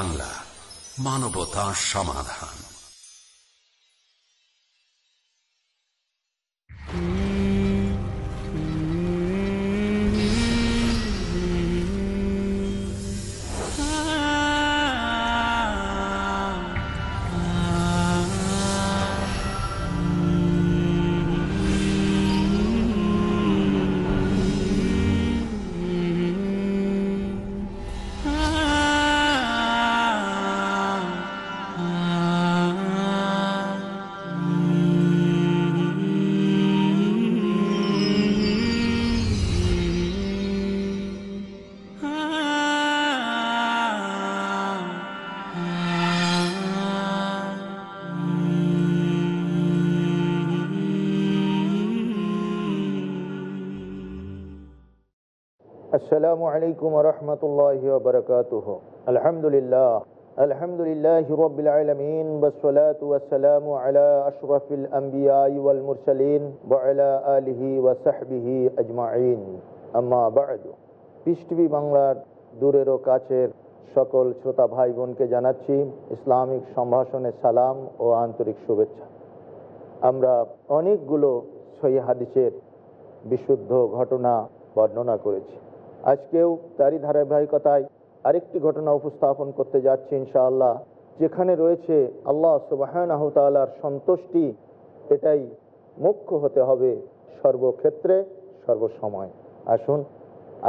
বাংলা মানবতা সমাধান। আসসালামু আলাইকুম রহমতুল্লাহ বরকাতুহ। আলহামদুলিল্লাহ। আলহামদুলিল্লাহ রবিল আলমিন বসলাত ওয়াসালাম আলা আশরফিল আম্বিয়াই ওয়াল মুরসালিন ওয়ালা আলিহি ওয়াসাহবিহি আজমাইন। আম্মা বাদ। পিস বাংলার দূরেরও কাছের সকল শ্রোতা ভাই বোনকে জানাচ্ছি ইসলামিক সম্ভাষণে সালাম ও আন্তরিক শুভেচ্ছা। আমরা অনেকগুলো সহি হাদিসের বিশুদ্ধ ঘটনা বর্ণনা করেছি। আজকেও তারই ধারাবাহিকতায় আরেকটি ঘটনা উপস্থাপন করতে যাচ্ছি ইনশাআল্লাহ, যেখানে রয়েছে আল্লাহ সুবাহানাহ তালার সন্তুষ্টি, এটাই মুখ্য হতে হবে সর্বক্ষেত্রে সর্বসময়। আসুন,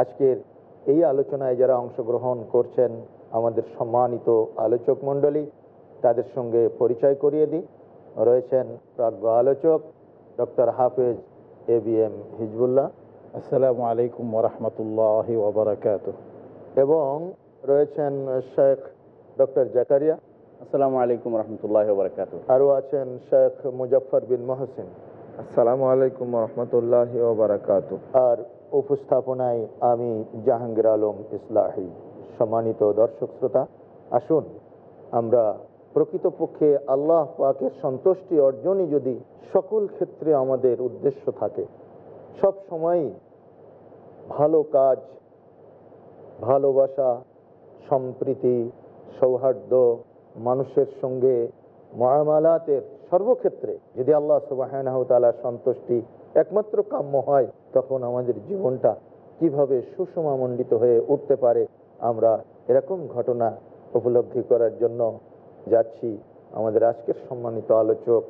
আজকের এই আলোচনায় যারা অংশগ্রহণ করছেন আমাদের সম্মানিত আলোচক মণ্ডলী, তাদের সঙ্গে পরিচয় করিয়ে দিই। রয়েছেন প্রাজ্ঞ আলোচক ডক্টর হাফেজ এ বি এম হিজবুল্লাহ। আসসালামু আলাইকুম ওরহমতুল্লাহ ওবরাকাত এবং রয়েছেন শেখ ডক্টর জাকারিয়া। আসসালামু আলাইকুম রহমতুল্লাহ ওবরাকাত আরও আছেন শেখ মুজফর বিন মহসিন। আসসালামু আলাইকুম রহমতুল্লাহ ওবরাকাত আর উপস্থাপনায় আমি জাহাঙ্গীর আলম ইসলাহি। সম্মানিত দর্শক শ্রোতা আসুন আমরা প্রকৃতপক্ষে আল্লাহ পাকের সন্তুষ্টি অর্জনই যদি সকল ক্ষেত্রে আমাদের উদ্দেশ্য থাকে সব সময়ই ভালো কাজ, ভালোবাসা, সম্প্রীতি, সৌহার্দ্য, মানুষের সঙ্গে মহামালাতের সর্বক্ষেত্রে যদি আল্লাহ সুবাহ সন্তুষ্টি একমাত্র কাম্য হয়, তখন আমাদের জীবনটা কীভাবে সুষমামণ্ডিত হয়ে উঠতে পারে, আমরা এরকম ঘটনা উপলব্ধি করার জন্য যাচ্ছি আমাদের আজকের সম্মানিত আলোচক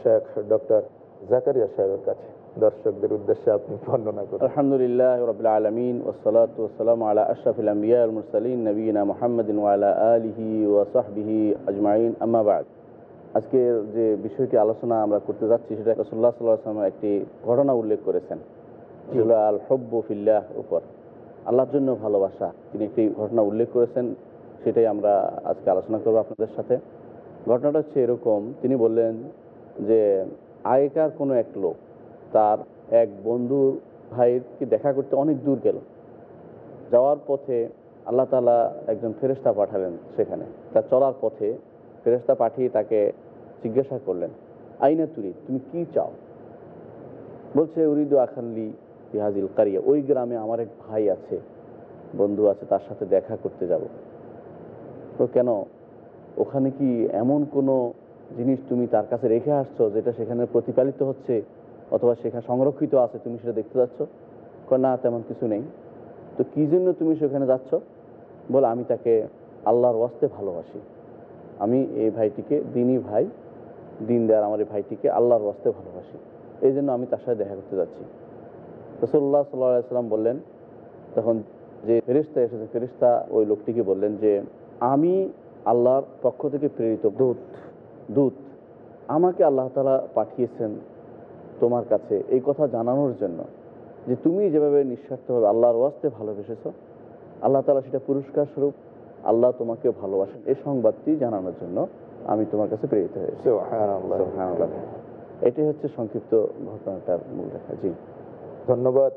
শেখ ডক্টর জাকারিয়া সাহেবের কাছে। দর্শকদের উদ্দেশ্যে আপনি বর্ণনা করুন। আলহামদুলিল্লাহ রবিল আলমিন ওসলাত ওসালাম আলা আশরাফিল আম্বিয়া মুরসালিন নবীনা মোহাম্মদিন ওয়ালা আলিহি ওয়াসাহবিহি আজমাইন। আম্মাবাদ আজকের যে বিষয়টি আলোচনা আমরা করতে যাচ্ছি সেটা রসুল্লাহ সাল্লাহ আসলামের একটি ঘটনা উল্লেখ করেছেন। সেগুলো আল হব্বু ফিল্লাহ উপর। আল্লাহর জন্য ভালোবাসা। তিনি একটি ঘটনা উল্লেখ করেছেন সেটাই আমরা আজকে আলোচনা করব আপনাদের সাথে। ঘটনাটা হচ্ছে এরকম তিনি বললেন যে আগেকার কোনো এক লোক তার এক বন্ধুর ভাইকে দেখা করতে অনেক দূর গেল। যাওয়ার পথে আল্লাহ তালা একজন ফেরেস্তা পাঠালেন সেখানে। তার চলার পথে ফেরেস্তা পাঠিয়ে তাকে জিজ্ঞাসা করলেন, আইনা তুরি, তুমি কি চাও? বলছে, উরিদু আখানলি ইহাজিল কারিয়া, ওই গ্রামে আমার এক ভাই আছে, বন্ধু আছে, তার সাথে দেখা করতে যাব। তো কেন? ওখানে কি এমন কোনো জিনিস তুমি তার কাছে রেখে আসছো যেটা সেখানে প্রতিপালিত হচ্ছে? অথবা সেখানে সংরক্ষিত আছে, তুমি সেটা দেখতে যাচ্ছ। না, তেমন কিছু নেই। তো কী জন্য তুমি সেখানে যাচ্ছ? বলে, আমি তাকে আল্লাহর ওয়াস্তে ভালোবাসি। আমি এই ভাইটিকে দিনই ভাই দিন দেয়ার আমার এই ভাইটিকে আল্লাহর ওয়াস্তে ভালোবাসি। এই জন্য আমি তার সাথে দেখা করতে যাচ্ছি। রসল্লাহ সাল্লাহ সাল্লাম বললেন, তখন যে ফেরিস্তা এসেছে ফেরিস্তা ওই লোকটিকে বললেন যে, আমি আল্লাহর পক্ষ থেকে প্রেরিত দূত দূত। আমাকে আল্লাহ তালা পাঠিয়েছেন তোমার কাছে এই কথা জানানোর জন্য যে তুমি যেভাবে নিঃস্বার্থভাবে আল্লাহর ওয়াস্তে ভালোবেসেছ আল্লাহ তালা সেটা পুরস্কার স্বরূপ আল্লাহ তোমাকে ভালোবাসেন। এই সংবাদটি জানানোর জন্য আমি তোমার কাছে প্রেরিত হয়েছি। এটি হচ্ছে সংক্ষিপ্ত ঘটনাটার মূল দেখা জি। ধন্যবাদ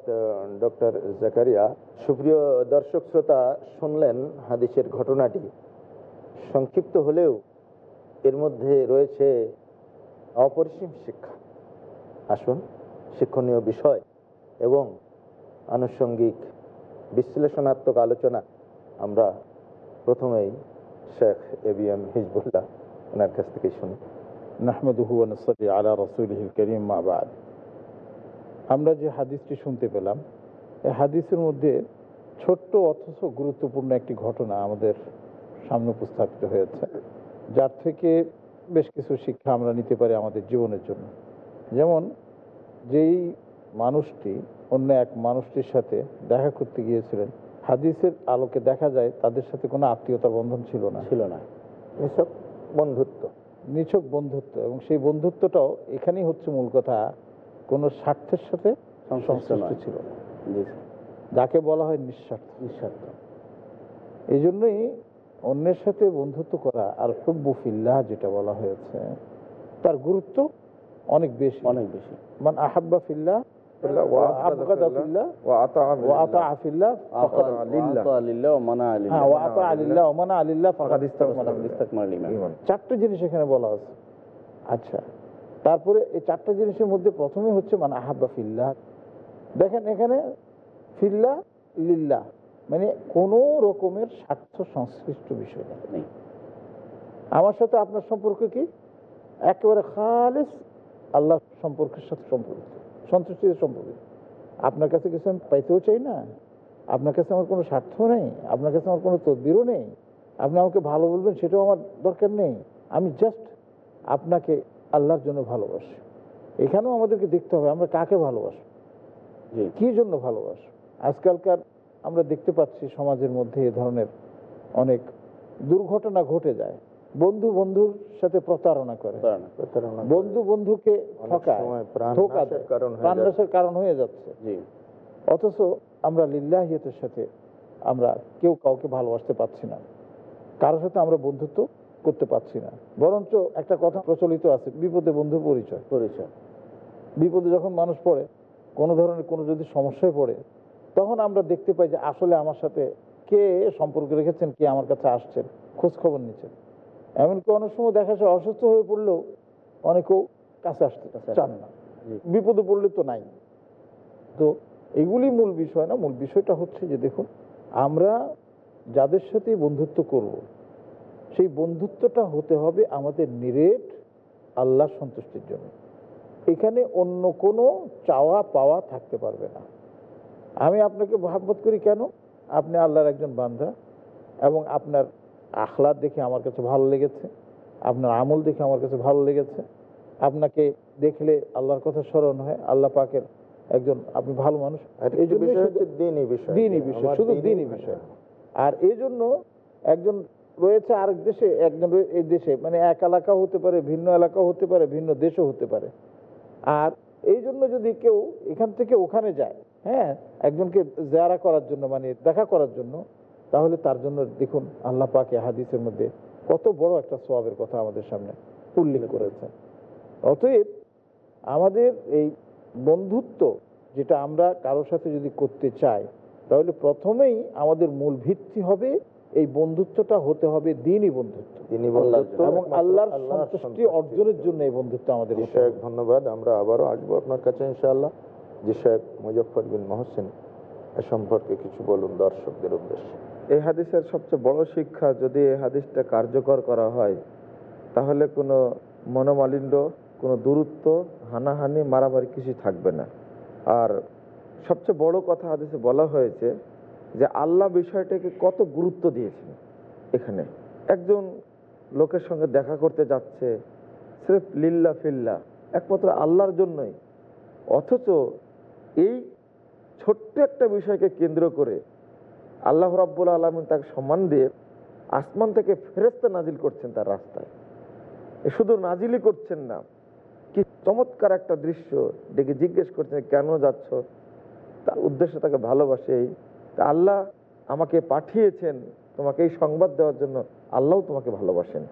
ডক্টর জাকারিয়া। সুপ্রিয় দর্শক শ্রোতা শুনলেন হাদিসের ঘটনাটি। সংক্ষিপ্ত হলেও এর মধ্যে রয়েছে অপরিসীম শিক্ষা। আসুন, শিক্ষণীয় বিষয় এবং আনুষঙ্গিক বিশ্লেষণাত্মক আলোচনা আমরা প্রথমেই Sheikh A B M Hizbullah ওনার কাছ থেকে শুনি। নাহমদুহু নসলি আলা রসুলহিল করিম মাবাদ আমরা যে হাদিসটি শুনতে পেলাম এই হাদিসের মধ্যে ছোট্ট অথচ গুরুত্বপূর্ণ একটি ঘটনা আমাদের সামনে উপস্থাপিত হয়েছে, যার থেকে বেশ কিছু শিক্ষা আমরা নিতে পারি আমাদের জীবনের জন্য। যেমন যেই মানুষটি অন্য এক মানুষটির সাথে দেখা করতে গিয়েছিলেন হাদিসের আলোকে দেখা যায় তাদের সাথে কোনো আত্মীয়তার বন্ধন ছিল না। ছিল না। এসব বন্ধুত্ব। নিছক বন্ধুত্ব এবং সেই বন্ধুত্বটাও এখানেই হচ্ছে মূল কথা কোনো স্বার্থের সাথে সংশ্লিষ্ট ছিল না। যাকে বলা হয় নিঃস্বার্থ। নিঃস্বার্থ। এই জন্যই অন্যের সাথে বন্ধুত্ব করা আর হুব্বুফিল্লাহ যেটা বলা হয়েছে তার গুরুত্ব অনেক বেশি। অনেক বেশি। মান আহাব্বা। চারটে জিনিস এখানে বলা আছে। আচ্ছা তারপরে এই চারটে জিনিসের মধ্যে প্রথমে হচ্ছে মানে আহাব্বা দেখেন এখানে ফিল্লা লিল্লাহ মানে কোনো রকমের স্বার্থ সংশ্লিষ্ট বিষয় নেই। আমার সাথে আপনার সম্পর্ক কি? একেবারে খালেস আল্লাহ সম্পর্কের সাথে সম্পর্কিত সন্তুষ্টির সম্পর্কিত। আপনার কাছে কিছু আমি পাইতেও চাই না। আপনার কাছে আমার কোনো স্বার্থ নেই। আপনার কাছে আমার কোনো তদবিরও নেই। আপনি আমাকে ভালো বলবেন সেটাও আমার দরকার নেই। আমি জাস্ট আপনাকে আল্লাহর জন্য ভালোবাসি। এখানেও আমাদেরকে দেখতে হবে আমরা কাকে ভালোবাসি। কি জন্য ভালোবাসি? আজকালকার আমরা দেখতে পাচ্ছি সমাজের মধ্যে এ ধরনের অনেক দুর্ঘটনা ঘটে যায়। বন্ধু বন্ধুর সাথে প্রতারণা করে। বন্ধু বন্ধুকে অনেক ঠকায় সময় প্রাণ ধোঁকা নাশের দেয়, কারণ হয়ে যাচ্ছে। নাশের কারণ হয়ে যাচ্ছে। জি। অথচ আমরা লিল্লাহিয়তের সাথে আমরা কেউ কাউকে ভালোবাসতে পারছি না। কারোর সাথে আমরা বন্ধুত্ব করতে পারছি না। বরঞ্চ একটা কথা প্রচলিত আছে বিপদে বন্ধুর পরিচয়। পরিচয়। বিপদে যখন মানুষ পড়ে কোনো ধরনের কোনো যদি সমস্যায় পড়ে তখন আমরা দেখতে পাই যে আসলে আমার সাথে কে সম্পর্ক রেখেছেন কে আমার কাছে আসছেন খোঁজ খবর নিচ্ছেন। এমনকি অনেক সময় দেখা যায় অসুস্থ হয়ে পড়লেও অনেকেও কাছে আসতে চান না। বিপদে পড়লে তো নাই। তো এগুলি মূল বিষয় না মূল বিষয়টা হচ্ছে যে দেখুন আমরা যাদের সাথে বন্ধুত্ব করব সেই বন্ধুত্বটা হতে হবে আমাদের নিরেট আল্লাহ সন্তুষ্টির জন্য। এখানে অন্য কোনো চাওয়া পাওয়া থাকতে পারবে না। আমি আপনাকে মহাব্বত করি কেন? আপনি আল্লাহর একজন বান্ধা এবং আপনার আখলাদ দেখে আমার কাছে ভালো লেগেছে আপনার আমল দেখে আমার কাছে ভালো লেগেছে। আপনাকে দেখলে আল্লাহর কথা স্মরণ হয় আল্লাহ পাকের একজন আপনি ভালো মানুষ। শুধু- বিষয়। দিনই বিষয় আর এই জন্য একজন রয়েছে আরেক দেশে একজন এই দেশে মানে এক এলাকা হতে পারে ভিন্ন এলাকা হতে পারে ভিন্ন দেশও হতে পারে। আর এই জন্য যদি কেউ এখান থেকে ওখানে যায় হ্যাঁ একজনকে জারা করার জন্য মানে দেখা করার জন্য তাহলে তার জন্য দেখুন আল্লাহ পাকে হাদিসের মধ্যে কত বড় একটা সোয়াবের কথা আমাদের সামনে উল্লেখ করেছেন। অতএব আমাদের এই বন্ধুত্ব যেটা আমরা কারোর সাথে যদি করতে চাই তাহলে প্রথমেই আমাদের মূল ভিত্তি হবে এই বন্ধুত্বটা হতে হবে দিনই বন্ধুত্ব। এবং আল্লাহর সন্তুষ্টি অর্জনের জন্য এই বন্ধুত্ব আমাদের শেখ ধন্যবাদ। আমরা আবারও আসব আপনার কাছে ইনশাআল্লাহ। যে শেখ মুজফর বিন মহসিন এ সম্পর্কে কিছু বলুন দর্শকদের উদ্দেশ্যে। এই হাদিসের সবচেয়ে বড় শিক্ষা যদি এই হাদিসটা কার্যকর করা হয়, তাহলে কোনো মনোমালিন্য, কোনো দূরত্ব, হানাহানি, মারামারি কিছু থাকবে না। আর সবচেয়ে বড় কথা হাদিসে বলা হয়েছে যে, আল্লাহ বিষয়টাকে কত গুরুত্ব দিয়েছেন এখানে। একজন লোকের সঙ্গে দেখা করতে যাচ্ছে, স্রেফ লিল্লা ফিল্লা, একমাত্র আল্লাহর জন্যই। অথচ এই ছোট্ট একটা বিষয়কে কেন্দ্র করে আল্লাহ রাব্বুল আলমিন তাকে সম্মান দিয়ে আসমান থেকে ফেরেস্তা নাজিল করছেন তার রাস্তায়। শুধু নাজিলই করছেন না, কি চমৎকার একটা দৃশ্য ডেকে জিজ্ঞেস করছেন, কেন যাচ্ছ? তার উদ্দেশ্য তাকে ভালোবাসে তা আল্লাহ আমাকে পাঠিয়েছেন, তোমাকে এই সংবাদ দেওয়ার জন্য আল্লাহ তোমাকে ভালোবাসেন।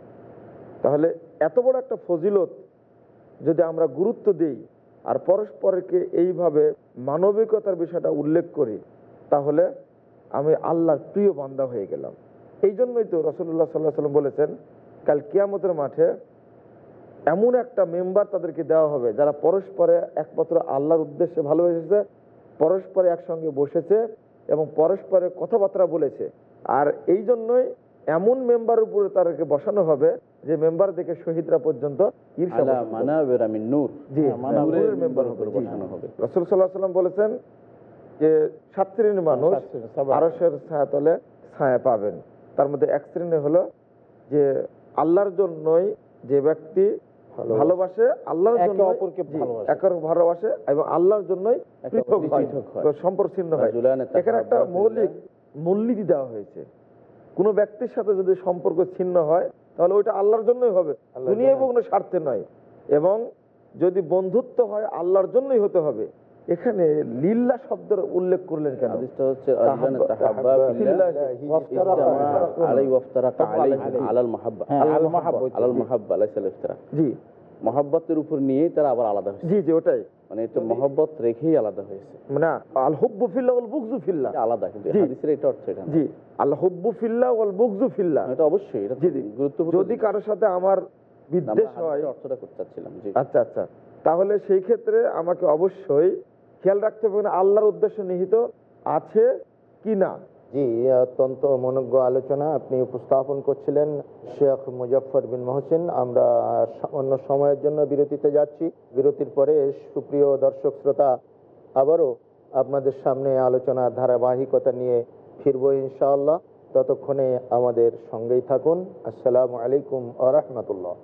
তাহলে এত বড় একটা ফজিলত যদি আমরা গুরুত্ব দিই আর পরস্পরকে এইভাবে মানবিকতার বিষয়টা উল্লেখ করি, তাহলে আমি আল্লাহর প্রিয় বান্দা হয়ে গেলাম। এই জন্যই তো রসুল্লাহ সাল্লাহ সাল্লাম বলেছেন কাল কিয়ামতের মাঠে এমন একটা মেম্বার তাদেরকে দেওয়া হবে যারা পরস্পরে একমাত্র আল্লাহর উদ্দেশ্যে ভালোবেসেছে পরস্পরে একসঙ্গে বসেছে এবং পরস্পরে কথাবার্তা বলেছে। আর এই জন্যই এমন মেম্বার উপরে তাদেরকে বসানো হবে যে মেম্বার দেখে শহীদরা পর্যন্ত রসুল সাল্লাহ সাল্লাম বলেছেন যে সাত শ্রেণির মানুষ আরসের ছায়া তলে ছায়া পাবেন। তার মধ্যে এক শ্রেণি হলো যে আল্লাহর জন্যই যে ব্যক্তি ভালোবাসে। আল্লাহর জন্য। একে ভালোবাসে এবং আল্লাহর জন্যই পৃথক হয় হয়। সম্পর্ক ছিন্ন হয়। এখানে একটা মৌলিক। মূলনীতি দেওয়া হয়েছে। কোনো ব্যক্তির সাথে যদি সম্পর্ক ছিন্ন হয় তাহলে ওইটা আল্লাহর জন্যই হবে। দুনিয়া এবং কোনো স্বার্থে নয়। এবং যদি বন্ধুত্ব হয় আল্লাহর জন্যই হতে হবে। এখানে লিল্লা শব্দের উল্লেখ করলেন কেন? হচ্ছে হ্যাঁ, জি। মহাব্বতের উপর নিয়েই তারা আবার আলাদা হয়েছে। জি জি ওটাই। মানে এটা মহব্বত রেখেই আলাদা হয়েছে। মানে আল হুব্বু ফিল্লাহ ওয়াল বুগজু ফিল্লাহ আলাদা কিন্তু। হাদিসের এটা অর্থ এটা জি আল হুব্বু ফিল্লাহ ওয়াল বুগজু ফিল্লাহ এটা অবশ্যই এটা জি জি। গুরুত্বপূর্ণ। যদি কারোর সাথে আমার বিদ্বেষ হয় অর্থটা করতে চাচ্ছিলাম জি। আচ্ছা আচ্ছা। তাহলে সেই ক্ষেত্রে আমাকে অবশ্যই খেয়াল রাখতে হবে আল্লাহর উদ্দেশ্য নিহিত আছে কি না। জি অত্যন্ত মনজ্ঞ আলোচনা আপনি উপস্থাপন করছিলেন শেখ মুজফর বিন মহসিন। আমরা অন্য সময়ের জন্য বিরতিতে যাচ্ছি। বিরতির পরে সুপ্রিয় দর্শক শ্রোতা, আবারও আপনাদের সামনে আলোচনা ধারাবাহিকতা নিয়ে ফিরবো ইনশাআল্লাহ। ততক্ষণে আমাদের সঙ্গেই থাকুন। আসসালামু আলাইকুম আ রহমতুল্লাহ।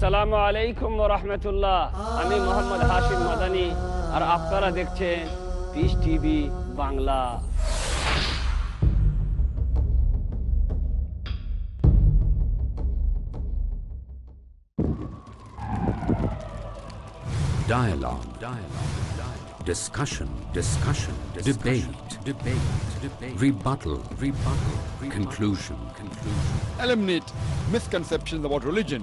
আসসালামু আলাইকুম রহমতুল্লাহ আমি মোহাম্মদ হাশিম মাদানি আর আপনারা দেখছেন peace TV Bangla Dialogue. Dialogue. Dialogue. Discussion. Discussion. Discussion. Debate. Debate. Debate. Rebuttal. Rebuttal. Rebuttal. Conclusion. Conclusion. eliminate misconceptions about religion,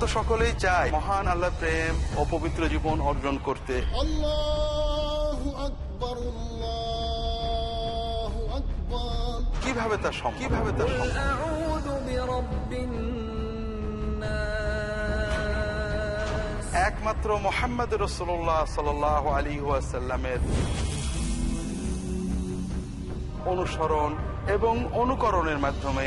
তো সকলেই চায় মহান আল্লাহ প্রেম ও পবিত্র জীবন অর্জন করতে। কীভাবে তা সম্ভব? কীভাবে তা একমাত্র মোহাম্মদ রসুল্লাহ সাল আলী ওয়াসাল্লামের অনুসরণ এবং অনুকরণের মাধ্যমে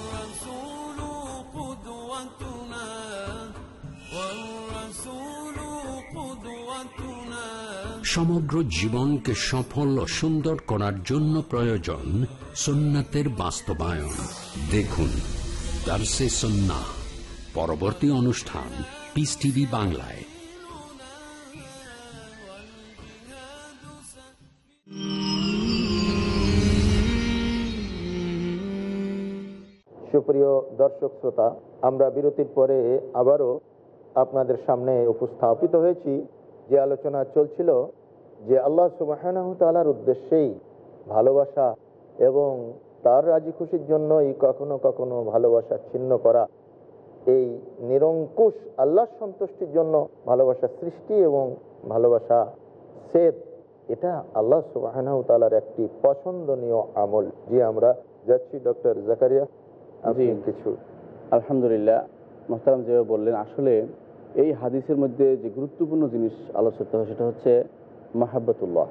সমগ্র জীবনকে সফল ও সুন্দর করার জন্য প্রয়োজন সুন্নাতের বাস্তবায়ন। দেখুন দার্সে সন্না, পরবর্তী অনুষ্ঠান পিস টিভি বাংলায়। সুপ্রিয় দর্শক শ্রোতা, আমরা বিরতির পরে আবারও আপনাদের সামনে উপস্থাপিত হয়েছি। যে আলোচনা চলছিল যে আল্লাহ সুবাহানাহ তালার উদ্দেশ্যেই ভালোবাসা এবং তার রাজি খুশির জন্যই কখনো কখনো ভালোবাসা ছিন্ন করা এই নিরঙ্কুশ আল্লাহর সন্তুষ্টির জন্য ভালোবাসা সৃষ্টি এবং ভালোবাসা সেদ এটা আল্লাহ সুবাহানাহ তালার একটি পছন্দনীয় আমল। যে আমরা যাচ্ছি ডক্টর জাকারিয়া আপনি কিছু আলহামদুলিল্লাহ মোহতারাম যেভাবে বললেন আসলে এই হাদিসের মধ্যে যে গুরুত্বপূর্ণ জিনিস আলোচিত হয় সেটা হচ্ছে মাহাব্বতুল্লাহ।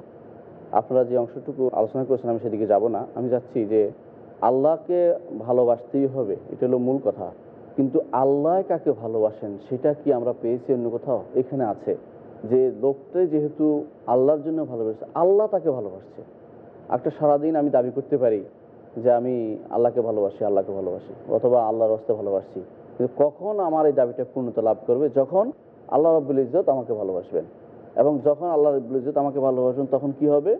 আপনারা যে অংশটুকু আলোচনা করেছেন, আমি সেদিকে যাব না। আমি যাচ্ছি যে আল্লাহকে ভালোবাসতেই হবে, এটা হলো মূল কথা। কিন্তু আল্লাহ কাকে ভালোবাসেন, সেটা কি আমরা পেয়েছি অন্য কোথাও? এখানে আছে যে লোকটাই যেহেতু আল্লাহর জন্য ভালোবাসছে, আল্লাহ তাকে ভালোবাসছে। একটা সারাদিন আমি দাবি করতে পারি যে আমি আল্লাহকে ভালোবাসি আল্লাহকে ভালোবাসি, অথবা আল্লাহর রস্তে ভালোবাসি। কিন্তু কখন আমার এই দাবিটা পূর্ণতা লাভ করবে? যখন আল্লাহ রব্বুল ইজ্জত আমাকে ভালোবাসবেন। এবং যখন আল্লাহ রব্বুল ইজ্জত আমাকে ভালোবাসবেন তখন কি হবে?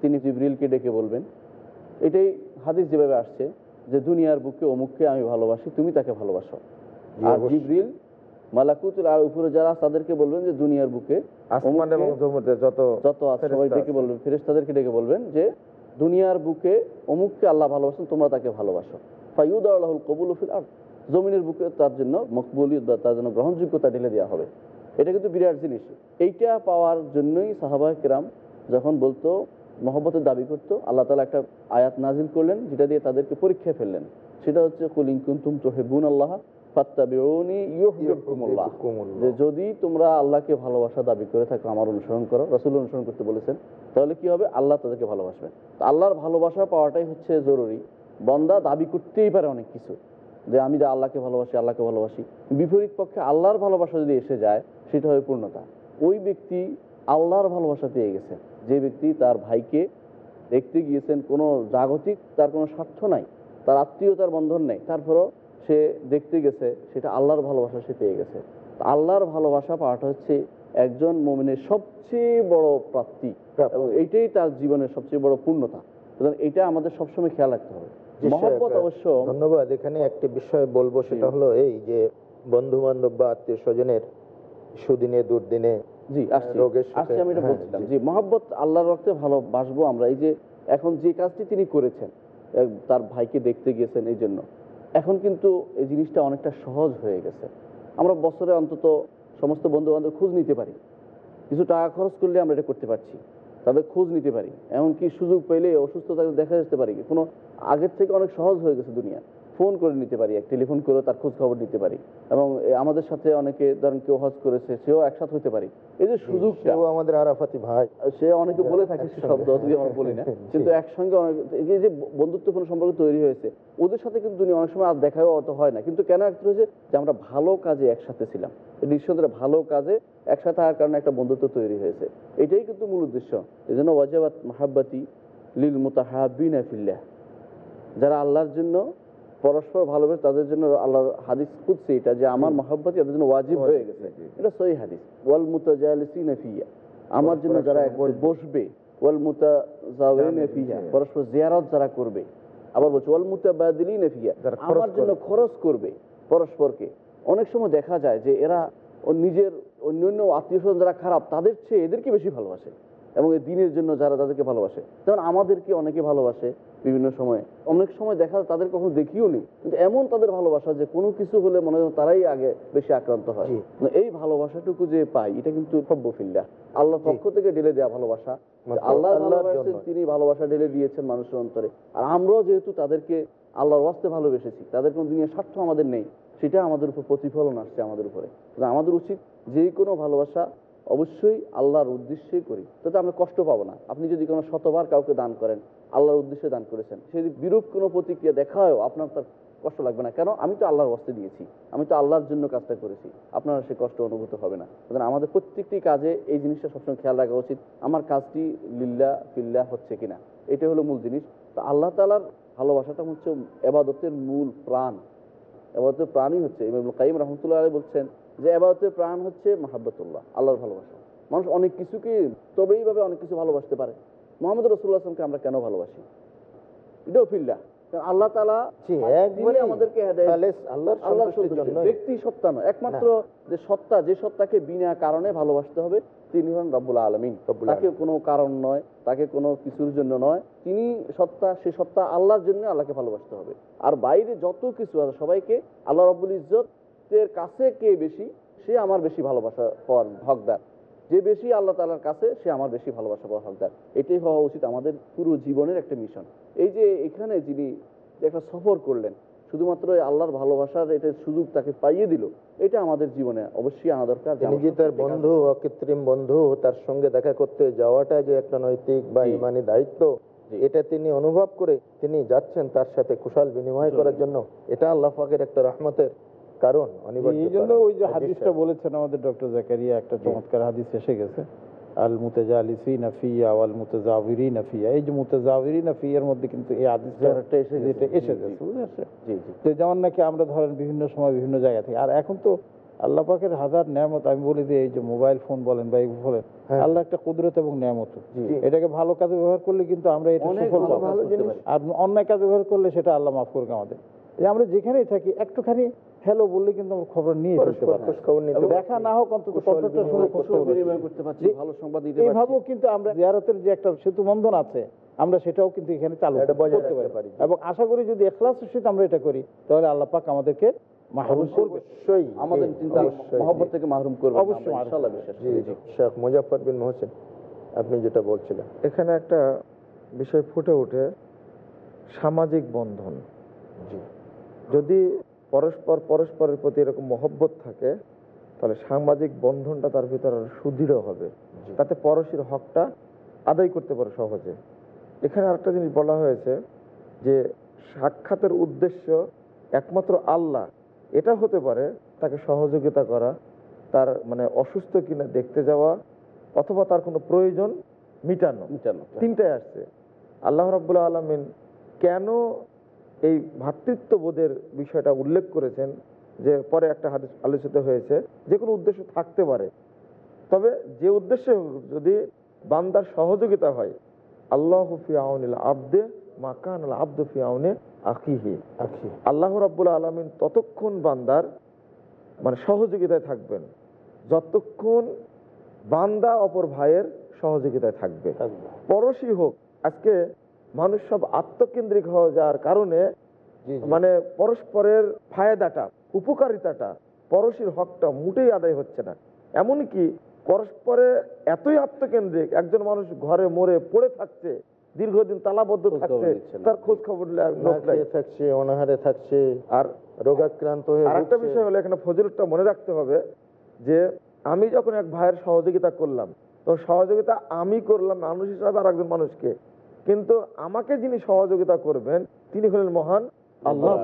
তিনি জিবরিলকে ডেকে বলবেন। এটাই হাদিস যেভাবে আসছে যে দুনিয়ার বুকে অমুককে আমি ভালোবাসি তুমি তাকে ভালোবাসো। আর জিবরিল মালাকুতুল আর উপরে যারা তাদেরকে বলবেন যে দুনিয়ার বুকে আসমান এবং জমিতে যত যত আছে সবাই ডেকে বলবেন ফেরেশতাদেরকে ডেকে বলবেন যে দুনিয়ার বুকে অমুককে আল্লাহ ভালোবাসেন তোমরা তাকে ভালোবাসো। ফাইউদ আল্লাহুল কবুল ফিল আর জমিনের বুকে তার জন্য মকবুলিয়ত বা তার জন্য গ্রহণযোগ্যতা ঢেলে দেওয়া হবে। এটা কিন্তু বিরাট জিনিস। এইটা পাওয়ার জন্যই সাহাবাহ কিরাম যখন বলতো মহব্বতের দাবি করতো আল্লাহ তালা একটা আয়াত নাজিল করলেন যেটা দিয়ে তাদেরকে পরীক্ষায় ফেললেন। সেটা হচ্ছে কুলিং কুন্তুম তোহেবুন আল্লাহ যে যদি তোমরা আল্লাহকে ভালোবাসা দাবি করে থাকো আমার অনুসরণ করো রসুল অনুসরণ করতে বলেছেন তাহলে কি হবে? আল্লাহ তাদেরকে ভালোবাসবেন আল্লাহর ভালোবাসা পাওয়াটাই হচ্ছে জরুরি। বন্দা দাবি করতেই পারে অনেক কিছু। যে আমি যে আল্লাহকে ভালোবাসি আল্লাহকে ভালোবাসি। বিপরীত পক্ষে আল্লাহর ভালোবাসা যদি এসে যায় সেটা হবে পূর্ণতা। ওই ব্যক্তি আল্লাহর ভালোবাসা পেয়ে গেছে। যে ব্যক্তি তার ভাইকে দেখতে গিয়েছেন কোনো জাগতিক তার কোনো স্বার্থ নাই তার আত্মীয়তার বন্ধন নেই তারপরও সে দেখতে গেছে সেটা আল্লাহর ভালোবাসা সে পেয়ে গেছে। আল্লাহর ভালোবাসা পাওয়াটা হচ্ছে একজন মোমিনের সবচেয়ে বড় প্রাপ্তি। এবং এইটাই তার জীবনের সবচেয়ে বড় পূর্ণতা। সুতরাং এটা আমাদের সবসময় খেয়াল রাখতে হবে। মহব্বত অবশ্য। ধন্যবাদ এখানে একটি বিষয় বলব সেটা হলো এই যে বন্ধু বান্ধব বা আত্মীয় স্বজনের সুদিনে দুর্দিনে জি আসছি। রোগের সাথে- আসছি আমি এটা হ্যাঁ, বলছিলাম। জি। জি মহব্বত আল্লাহর রক্তে ভালোবাসবো আমরা। এই যে এখন যে কাজটি তিনি করেছেন তার ভাইকে দেখতে গিয়েছেন এই জন্য এখন কিন্তু এই জিনিসটা অনেকটা সহজ হয়ে গেছে। আমরা বছরে অন্তত সমস্ত বন্ধু বান্ধব খোঁজ নিতে পারি। কিছু টাকা খরচ করলে আমরা এটা করতে পারছি। তাদের খোঁজ নিতে পারি। এমনকি সুযোগ পেলে অসুস্থ থাকলে দেখা যেতে পারি কোনো আগের থেকে অনেক সহজ হয়ে গেছে দুনিয়া। ফোন করে নিতে পারি এক টেলিফোন করে তার খোঁজ খবর নিতে পারি। এবং আমাদের সাথে অনেকে ধরেন কেউ হজ করেছে সেও একসাথে হতে পারি। এই যে সুযোগটা। আমাদের আরাফাতি ভাই। সে অনেকে বলে থাকে সে শব্দ অথবা আমরা বলি না। কিন্তু একসঙ্গে অনেক এই যে বন্ধুত্বপূর্ণ সম্পর্ক তৈরি হয়েছে ওদের সাথে কিন্তু দুনিয়া অনেক সময় আর দেখাও অত হয় না। কিন্তু কেন একটা হয়েছে যে আমরা ভালো কাজে একসাথে ছিলাম। নিঃসন্দেহে ভালো কাজে একসাথে হওয়ার কারণে একটা বন্ধুত্ব তৈরি হয়েছে। এটাই কিন্তু মূল উদ্দেশ্য। এই জন্য ওয়াজাবাত মাহাব্বাতি লিল মুতাহাবিন ফিল্লাহ। যারা আল্লাহর জন্য পরস্পর ভালোবাসে তাদের জন্য আল্লাহর হাদিস খুঁজছে এটা যে আমার মহাব্বতি তাদের জন্য ওয়াজিব হয়ে গেছে। এটা সহি হাদিস। ওয়াল মুতাজালিসিনা ফিয়া আমার জন্য যারা একবার বসবে। ওয়াল মুতাজাওয়িনা ফিয়া পরস্পর জিয়ারত যারা করবে আবার বলছে ওয়াল মুতাবাদিলিনা ফিয়া খরচ আমার জন্য করবে। খরচ করবে পরস্পরকে। অনেক সময় দেখা যায় যে এরা ও নিজের অন্যান্য আত্মীয় স্বজন যারা খারাপ তাদের চেয়ে এদেরকে বেশি ভালোবাসে এবং এই দিনের জন্য যারা তাদেরকে ভালোবাসে। যেমন আমাদেরকে অনেকে ভালোবাসে বিভিন্ন সময়। অনেক সময় দেখা তাদের কখনো দেখিও নি। কিন্তু এমন তাদের ভালোবাসা যে কোনো কিছু হলে মনে হয় তারাই আগে বেশি আক্রান্ত হয়। এই ভালোবাসাটুকু যে পাই এটা কিন্তু সভ্য ফিল্লা আল্লাহর পক্ষ থেকে ঢেলে দেওয়া ভালোবাসা। আল্লাহ। তিনি ভালোবাসা ঢেলে দিয়েছেন মানুষের অন্তরে। আর আমরাও যেহেতু তাদেরকে আল্লাহর ওয়াস্তে ভালোবেসেছি তাদের কোনো দুনিয়ার স্বার্থ আমাদের নেই সেটা আমাদের উপর প্রতিফলন আসছে আমাদের উপরে। আমাদের উচিত যে কোনো ভালোবাসা অবশ্যই আল্লাহর উদ্দেশ্যে করি। তাতে আমরা কষ্ট পাবো না। আপনি যদি কোনো শতবার কাউকে দান করেন আল্লাহর উদ্দেশ্যে দান করেছেন। সে যদি বিরূপ কোনো প্রতিক্রিয়া দেখায়ও আপনার তার কষ্ট লাগবে না। কেন? আমি তো আল্লাহর ওয়াস্তে দিয়েছি। আমি তো আল্লাহর জন্য কাজটা করেছি। আপনার সে কষ্ট অনুভূত হবে না। সুতরাং আমাদের প্রত্যেকটি কাজে এই জিনিসটা সবসময় খেয়াল রাখা উচিত, আমার কাজটি লিল্লা ফিল্লা হচ্ছে কিনা। এটা হলো মূল জিনিস। তো আল্লাহ তালার ভালোবাসাটা হচ্ছে এবাদতের মূল প্রাণ। এবাদতের প্রাণই হচ্ছে। ইমাম কাইম রহমতুল্লাহ আলী বলছেন যে এবাদতের প্রাণ হচ্ছে মাহাব্বতুল্লাহ, আল্লাহর ভালোবাসা। মানুষ অনেক কিছুকে তবেইভাবে অনেক কিছু ভালোবাসতে পারে। মোহাম্মদ রসুল্লাহ আসলামকে আমরা কেন ভালোবাসি? এটাও ফিল্লা কারণ আল্লাহ তালা জি, তিনি একবারেই। আমাদেরকে আল্লাহর আল্লাহর সন্তুষ্টির সন্তুষ্টি। জন্যই। ব্যক্তি সত্তা নয়। একমাত্র যে সত্তা যে সত্তাকে বিনা কারণে ভালোবাসতে হবে তিনি হন রব্বুল আলমিন। তাকে কোনো কারণ নয় তাকে কোনো কিছুর জন্য নয়। তিনি সত্তা সে সত্তা আল্লাহর জন্য আল্লাহকে ভালোবাসতে হবে। আর বাইরে যত কিছু আছে সবাইকে আল্লাহ রব্বুল ইজ্জতের কাছে কে বেশি সে আমার বেশি ভালোবাসা পাওয়ার হকদার। যে বেশি আল্লাহ তালার কাছে সে আমার বেশি ভালোবাসা পাওয়ার হকদার এটাই হওয়া উচিত আমাদের পুরো জীবনের একটা মিশন এই যে এখানে যিনি একটা সফর করলেন শুধুমাত্র আল্লাহর ভালোবাসার এটা সুযোগ তাকে পাইয়ে দিল এটা আমাদের জীবনে অবশ্যই আনা দরকার। যে তার বন্ধু অকৃত্রিম বন্ধু তার সঙ্গে দেখা করতে যাওয়াটা যে একটা নৈতিক বা ইমানি দায়িত্ব এটা তিনি অনুভব করে তিনি যাচ্ছেন তার সাথে কুশল বিনিময় করার জন্য। এটা আল্লাহ পাকের একটা রহমতের কারণ এই জন্য ওই যে হাদিসটা বলেছেন আমাদের ডক্টর জাকারিয়া একটা চমৎকার হাদিস এসে গেছে। আল মুতেজালিসি নাফিয়া মুতেজাবিরি নাফিয়া এই যে মুতেজাবিরি নাফিয়ার মধ্যে কিন্তু এই ব্যাপারটা এসে। যেটা এসে। গেছে তো যেমন নাকি আমরা ধরেন বিভিন্ন সময় বিভিন্ন জায়গা থেকে। আর এখন তো আল্লাহ পাকের হাজার নিয়ামত আমি বলি দিই এই যে মোবাইল ফোন বলেন বা এই বলেন হ্যাঁ। আল্লাহ একটা কুদরত এবং নিয়ামত। এটাকে ভালো কাজে ব্যবহার করলে কিন্তু আমরা এটা সফল পাবো। আর অন্যায় কাজে ব্যবহার করলে সেটা আল্লাহ মাফ করবে আমাদের। যে আমরা যেখানেই থাকি একটুখানি হ্যালো বললে কিন্তু আমরা খবর নিয়ে ফেলতে পারি। দেখা না হোক অন্তত কতটা সময় করতে পারছি। ভালো সংবাদ দিতে পারছি। এইভাবেও কিন্তু আমরা জিয়ারতের যে একটা সেতু বন্ধন আছে আমরা সেটাও কিন্তু এখানে চালু করতে পারি। এবং আশা করি যদি এখলাসের সাথে আমরা এটা করি তাহলে আল্লাহ পাক আমাদেরকে মাহরুম করবে অবশ্যই। আমাদের চিন্তা মহব্বত থেকে মাহরুম করবে শেখ মুজাফর বিন মোহসেন আপনি যেটা বলছিলেন। এখানে একটা বিষয় ফুটে ওঠে সামাজিক বন্ধন। জি। যদি পরস্পর পরস্পরের প্রতি এরকম মহব্বত থাকে তাহলে সামাজিক বন্ধনটা তার ভিতরে আরও সুদৃঢ় হবে। তাতে পরশির হকটা আদায় করতে পারে সহজে। এখানে আরেকটা জিনিস বলা হয়েছে যে সাক্ষাতের উদ্দেশ্য একমাত্র আল্লাহ। এটা হতে পারে তাকে সহযোগিতা করা তার মানে অসুস্থ কিনা দেখতে যাওয়া অথবা তার কোনো প্রয়োজন মিটানো। মিটানো। তিনটায় আসছে। আল্লাহ রাবুল্লাহ আলমিন কেন এই ভ্রাতৃত্ববোধের বিষয়টা উল্লেখ করেছেন যে পরে একটা হাদিস আলোচিত হয়েছে যে কোনো উদ্দেশ্য থাকতে পারে। তবে যে উদ্দেশ্যে যদি বান্দার সহযোগিতা হয় আল্লাহ ফিয়াউনিল আব্দে মাকান আল আব্দ ফিয়াউনে আখিহি আখি আল্লাহ রাব্বুল আলমিন ততক্ষণ বান্দার মানে সহযোগিতায় থাকবেন। যতক্ষণ বান্দা অপর ভাইয়ের সহযোগিতায় থাকবে। থাকবে। পরশই হোক আজকে মানুষ সব আত্মকেন্দ্রিক হয়ে যাওয়ার কারণে। মানে পরস্পরের ফায়দাটা উপকারিতাটা পরশির হকটা মোটেই আদায় হচ্ছে না। এমনকি পরস্পরে এতই আত্মকেন্দ্রিক একজন মানুষ ঘরে মরে পড়ে থাকছে দীর্ঘদিন তালাবদ্ধ থাকছে তার খোঁজ খবর থাকছে অনাহারে থাকছে আর রোগাক্রান্ত হয়ে আর একটা বিষয় হলো এখানে ফজিলতটা মনে রাখতে হবে যে আমি যখন এক ভাইয়ের সহযোগিতা করলাম তো সহযোগিতা আমি করলাম মানুষ হিসাবে আর একজন মানুষকে। কিন্তু আমাকে যিনি সহযোগিতা করবেন তিনি হলেন মহান আল্লাহ।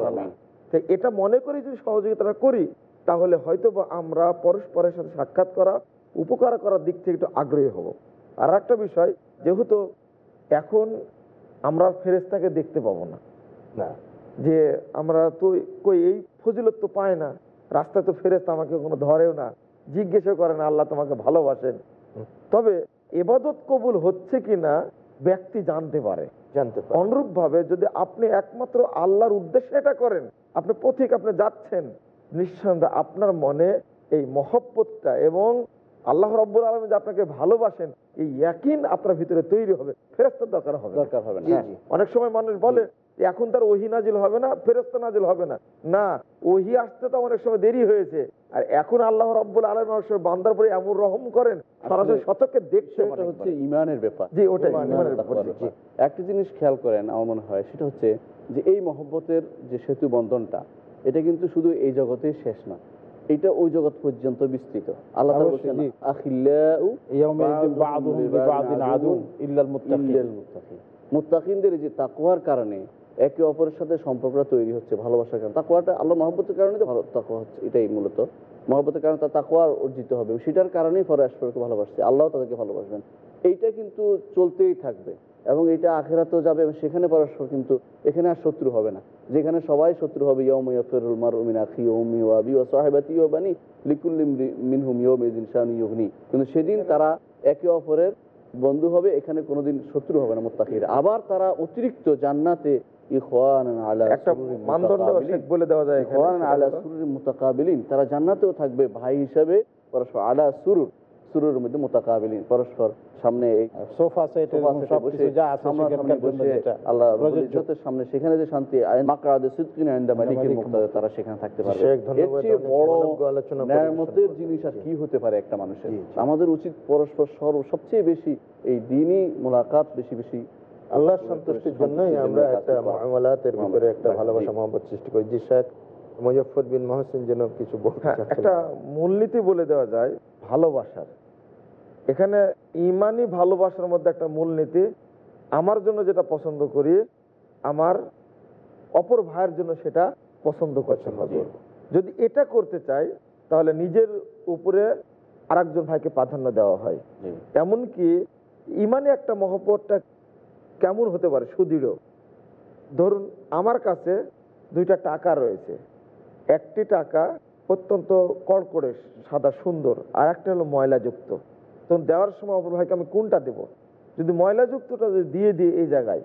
এটা মনে করে যদি সহযোগিতাটা করি তাহলে হয়তো বা আমরা পরস্পরের সাথে সাক্ষাৎ করা উপকার করার দিক থেকে একটু আগ্রহী হব। আর একটা বিষয় যেহেতু এখন আমরা ফেরেস্তাকে দেখতে পাবো না। না। যে আমরা তো কই এই ফজিলত তো পায় না। রাস্তায় তো ফেরেস্তা আমাকে কোনো ধরেও না জিজ্ঞেসও করে না আল্লাহ তোমাকে ভালোবাসেন। তবে এবাদত কবুল হচ্ছে কিনা ব্যক্তি জানতে পারে। জানতে পারি। অনুরূপ ভাবে যদি আপনি একমাত্র আল্লাহর উদ্দেশ্যে এটা করেন আপনি পথিক আপনি যাচ্ছেন নিঃসন্দেহে আপনার মনে এই মহব্বতটা এবং আল্লাহ রব্বুল আলম যে আপনাকে ভালোবাসেন এই একই আপনার ভিতরে তৈরি হবে ফেরস্তার দরকার হবে দরকার হবে হ্যাঁ। অনেক সময় মানুষ বলে এখন তার ওহি নাজিল হবে না ফেরস্তা নাজিল হবে না। না ওহি আসতে তো অনেক সময় দেরি হয়েছে। আর এখন আল্লাহ রব্বুল আলম বান্দার পরে এমন রহম করেন সরাসরি শতকে দেখছে হচ্ছে ইমানের ব্যাপার। জি ওটাই। একটা জিনিস খেয়াল করেন আমার মনে হয় সেটা হচ্ছে যে এই মহব্বতের যে সেতু বন্ধনটা এটা কিন্তু শুধু এই জগতেই শেষ না। এটা ওই জগৎ পর্যন্ত বিস্তৃত। আল্লাহ যে তাকওয়ার কারণে একে অপরের সাথে সম্পর্কটা তৈরি হচ্ছে ভালোবাসার কারণে। তাকওয়াটা আল্লাহ মহব্বতের কারণে তো ভালো তাকওয়া হচ্ছে এটাই মূলত। মহব্বতের কারণে তার তাকওয়া অর্জিত হবে। সেটার কারণেই পরস্পরকে ভালোবাসছে। আল্লাহ তাদেরকে ভালোবাসবেন। এইটা কিন্তু চলতেই থাকবে। এবং এটা আখেরাতেও যাবে এবং সেখানে পরস্পর কিন্তু এখানে আর শত্রু হবে না। যেখানে সবাই শত্রু হবে কিন্তু সেদিন তারা একে অপরের বন্ধু হবে এখানে কোনোদিন শত্রু হবে না মোত্তাকিরা। আবার তারা অতিরিক্ত জান্নাতে তারা জান্নাতেও থাকবে ভাই হিসাবে পরস্পর আলা সুরুর। সুরুর মধ্যে মোতাকাবিলিন পরস্পর সামনে এই সোফা সেট বসে যা আছে আল্লাহ ইজ্জতের সামনে সেখানে যে শান্তি মাকরাদে মুক্তাদা তারা সেখানে থাকতে পারবে। এর চেয়ে বড় নেয়ামতের। জিনিস আর কি হতে পারে একটা মানুষের। আমাদের উচিত পরস্পর সর্ব সবচেয়ে বেশি এই দিনই মোলাকাত বেশি বেশি আল্লাহর সন্তুষ্টির জন্যই আমরা একটা ভিতরে একটা ভালোবাসা মহব্বত সৃষ্টি করি। জি শেখ মুজফর বিন মহসিন যেন কিছু বলতে হ্যাঁ একটা মূলনীতি বলে দেওয়া যায় ভালোবাসার। এখানে ইমানি ভালোবাসার মধ্যে একটা মূলনীতি আমার জন্য যেটা পছন্দ করি আমার অপর ভাইয়ের জন্য সেটা পছন্দ হবে যদি এটা করতে চাই তাহলে নিজের উপরে আরেকজন ভাইকে প্রাধান্য দেওয়া হয়। এমনকি ইমানে একটা মহব্বতটা কেমন হতে পারে সুদৃঢ়। ধরুন আমার কাছে দুইটা টাকা রয়েছে। একটি টাকা অত্যন্ত কড়কড়ে সাদা সুন্দর আর একটা হলো ময়লাযুক্ত। তখন দেওয়ার সময় অপর ভাইকে আমি কোনটা দেব? যদি ময়লাযুক্তটা যদি দিয়ে দিই এই জায়গায়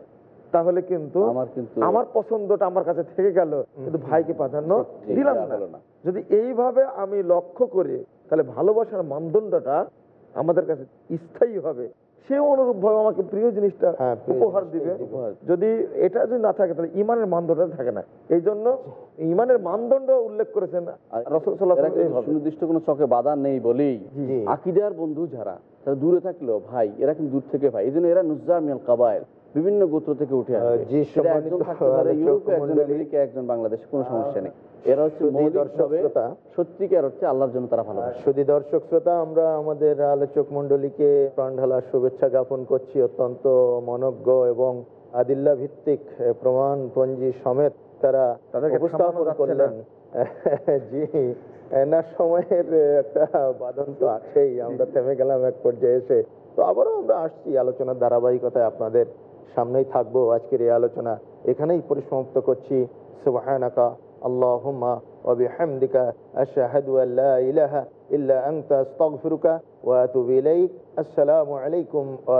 তাহলে কিন্তু আমার কিন্তু আমার পছন্দটা আমার কাছে থেকে গেল কিন্তু ভাইকে প্রাধান্য দিলাম না। না। যদি এইভাবে আমি লক্ষ্য করি তাহলে ভালোবাসার মানদণ্ডটা আমাদের কাছে স্থায়ী হবে সে অনুরূপ ভাবে আমাকে প্রিয় জিনিসটা হ্যাঁ, উপহার দিবে। যদি এটা যদি না থাকে তাহলে ইমানের মানদণ্ড থাকে না এই জন্য ইমানের মানদণ্ড উল্লেখ করেছেন। সুনির্দিষ্ট কোনো চকে বাধা নেই বলেই। আকিদার বন্ধু যারা তারা দূরে থাকলেও ভাই এরা কিন্তু দূর থেকে ভাই এই জন্য এরা নুজার মিয়াল কাবায়েল বিভিন্ন গোত্র থেকে উঠে আসবে একজন বাংলাদেশে কোনো সমস্যা নেই। এরা হচ্ছে দর্শক শ্রোতা। সত্যিকার অর্থে আল্লাহর জন্য তারা ভালোবাসে। শুধু দর্শক শ্রোতা আমরা আমাদের আলোচক মন্ডলীকে প্রাণ ঢালার শুভেচ্ছা জ্ঞাপন করছি অত্যন্ত মনজ্ঞ এবং আদিল্লা ভিত্তিক প্রমাণ পঞ্জি সমেত তারা উপস্থাপন করলেন। জি না সময়ের একটা বাদন তো আছেই আমরা থেমে গেলাম এক পর্যায়ে এসে। তো আবারও আমরা আসছি আলোচনার ধারাবাহিকতায় আপনাদের সামনেই থাকব আজকের এই আলোচনা। এখানেই পরিসমাপ্ত করছি। সুবহানাকা আল্লাহুম্মা ওয়া বিহামদিকা আশহাদু আল লা ইলাহা ইল্লা আনতা, আস্তাগফিরুকা ওয়া আতুবু ইলাইক। আসসালামু আলাইকুম ওয়া